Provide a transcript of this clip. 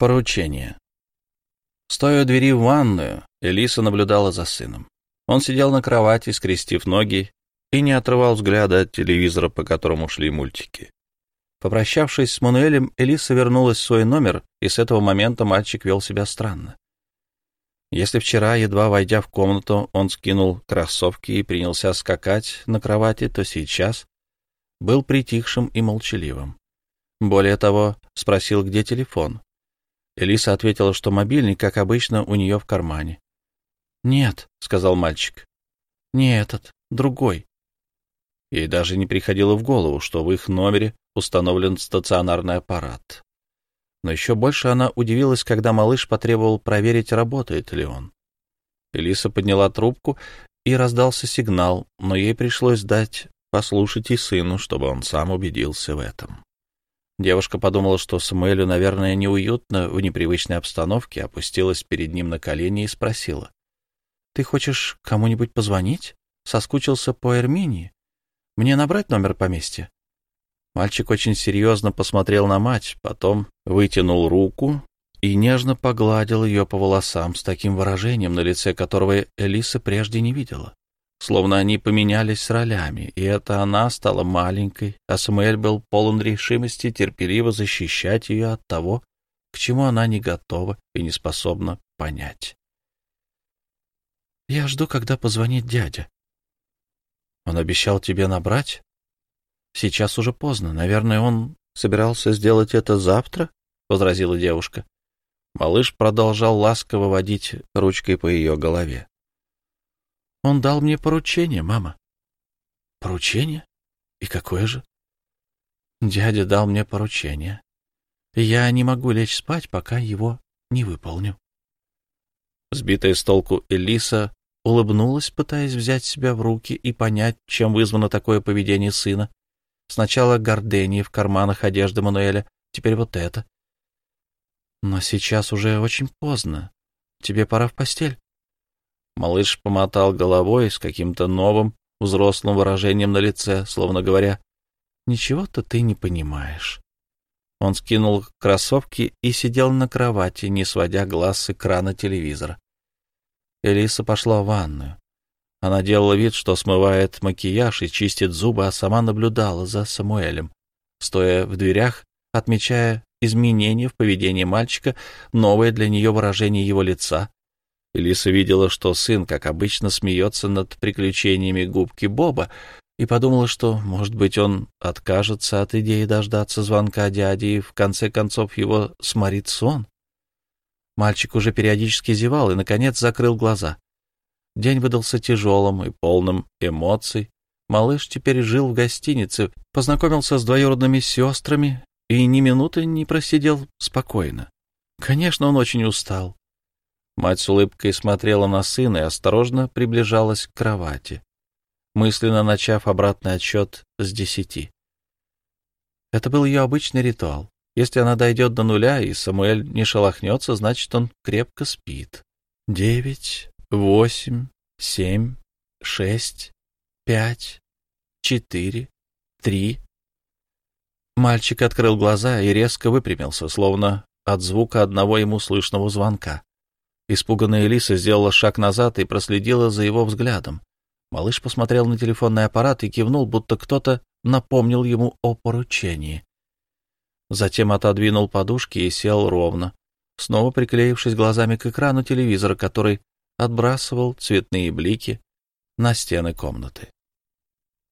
Поручение. Стоя у двери в ванную, Элиса наблюдала за сыном. Он сидел на кровати, скрестив ноги, и не отрывал взгляда от телевизора, по которому шли мультики. Попрощавшись с Мануэлем, Элиса вернулась в свой номер, и с этого момента мальчик вел себя странно. Если вчера, едва войдя в комнату, он скинул кроссовки и принялся скакать на кровати, то сейчас был притихшим и молчаливым. Более того, спросил, где телефон. Элиса ответила, что мобильник, как обычно, у нее в кармане. «Нет», — сказал мальчик, — «не этот, другой». Ей даже не приходило в голову, что в их номере установлен стационарный аппарат. Но еще больше она удивилась, когда малыш потребовал проверить, работает ли он. Элиса подняла трубку, и раздался сигнал, но ей пришлось дать послушать и сыну, чтобы он сам убедился в этом. Девушка подумала, что Самуэлю, наверное, неуютно в непривычной обстановке, опустилась перед ним на колени и спросила. — Ты хочешь кому-нибудь позвонить? Соскучился по Эрминии? Мне набрать номер поместья? Мальчик очень серьезно посмотрел на мать, потом вытянул руку и нежно погладил ее по волосам с таким выражением на лице, которого Элиса прежде не видела словно они поменялись ролями, и это она стала маленькой, а Самуэль был полон решимости терпеливо защищать ее от того, к чему она не готова и не способна понять. «Я жду, когда позвонит дядя». «Он обещал тебе набрать?» «Сейчас уже поздно. Наверное, он собирался сделать это завтра?» — возразила девушка. Малыш продолжал ласково водить ручкой по ее голове. Он дал мне поручение, мама. Поручение? И какое же? Дядя дал мне поручение. Я не могу лечь спать, пока его не выполню. Сбитая с толку Элиса улыбнулась, пытаясь взять себя в руки и понять, чем вызвано такое поведение сына. Сначала гордение в карманах одежды Мануэля, теперь вот это. Но сейчас уже очень поздно. Тебе пора в постель. Малыш помотал головой с каким-то новым взрослым выражением на лице, словно говоря, «Ничего-то ты не понимаешь». Он скинул кроссовки и сидел на кровати, не сводя глаз с экрана телевизора. Элиса пошла в ванную. Она делала вид, что смывает макияж и чистит зубы, а сама наблюдала за Самуэлем, стоя в дверях, отмечая изменения в поведении мальчика, новое для нее выражение его лица, Элиса видела, что сын, как обычно, смеется над приключениями губки Боба, и подумала, что, может быть, он откажется от идеи дождаться звонка дяди и, в конце концов, его сморит сон. Мальчик уже периодически зевал и, наконец, закрыл глаза. День выдался тяжелым и полным эмоций. Малыш теперь жил в гостинице, познакомился с двоюродными сестрами и ни минуты не просидел спокойно. Конечно, он очень устал. Мать с улыбкой смотрела на сына и осторожно приближалась к кровати, мысленно начав обратный отсчет с десяти. Это был ее обычный ритуал. Если она дойдет до нуля, и Самуэль не шелохнется, значит, он крепко спит. Девять, восемь, семь, шесть, пять, четыре, три. Мальчик открыл глаза и резко выпрямился, словно от звука одного ему слышного звонка. Испуганная Элиса сделала шаг назад и проследила за его взглядом. Малыш посмотрел на телефонный аппарат и кивнул, будто кто-то напомнил ему о поручении. Затем отодвинул подушки и сел ровно, снова приклеившись глазами к экрану телевизора, который отбрасывал цветные блики на стены комнаты.